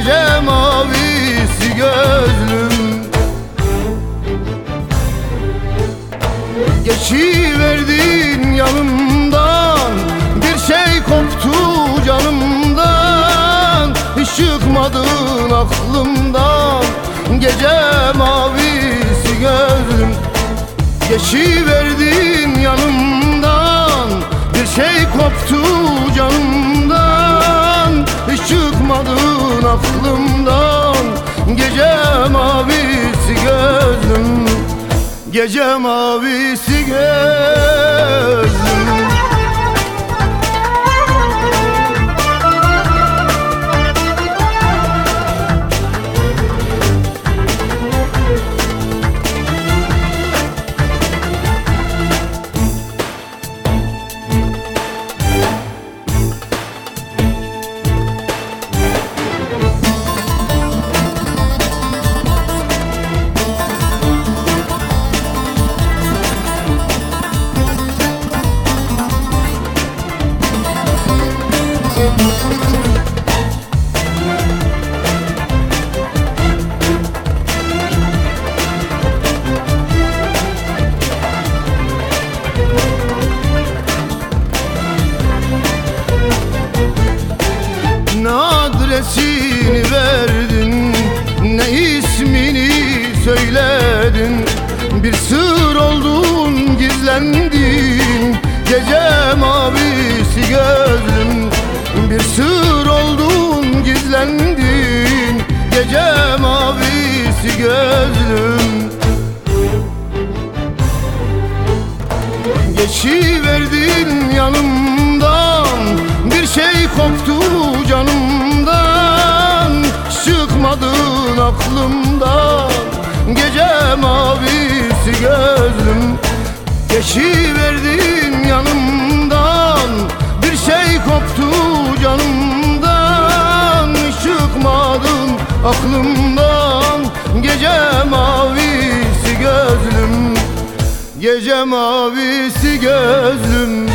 Gece mavisi gözlüm. Geçiverdin yanımdan Bir şey koptu canımdan. Hiç çıkmadın aklımdan Gece mavisi gözlüm. Geçiverdin yanımdan Bir şey koptu canımdan. Hiç çıkmadın aklımdan Gece mavisi gözlüm. Gece mavisi gözlüm adresini verdin Ne ismini söyledin? Bir sır oldun gizlendin Gece mavisi gözlüm sır oldun gizlendin. Gece mavisi gözlüm. Geçiverdin yanımdan. Bir şey koptu canımdan. Çıkmadın aklımdan. Gece mavisi gözlüm. Geçiverdin Gece mavisi gözlüm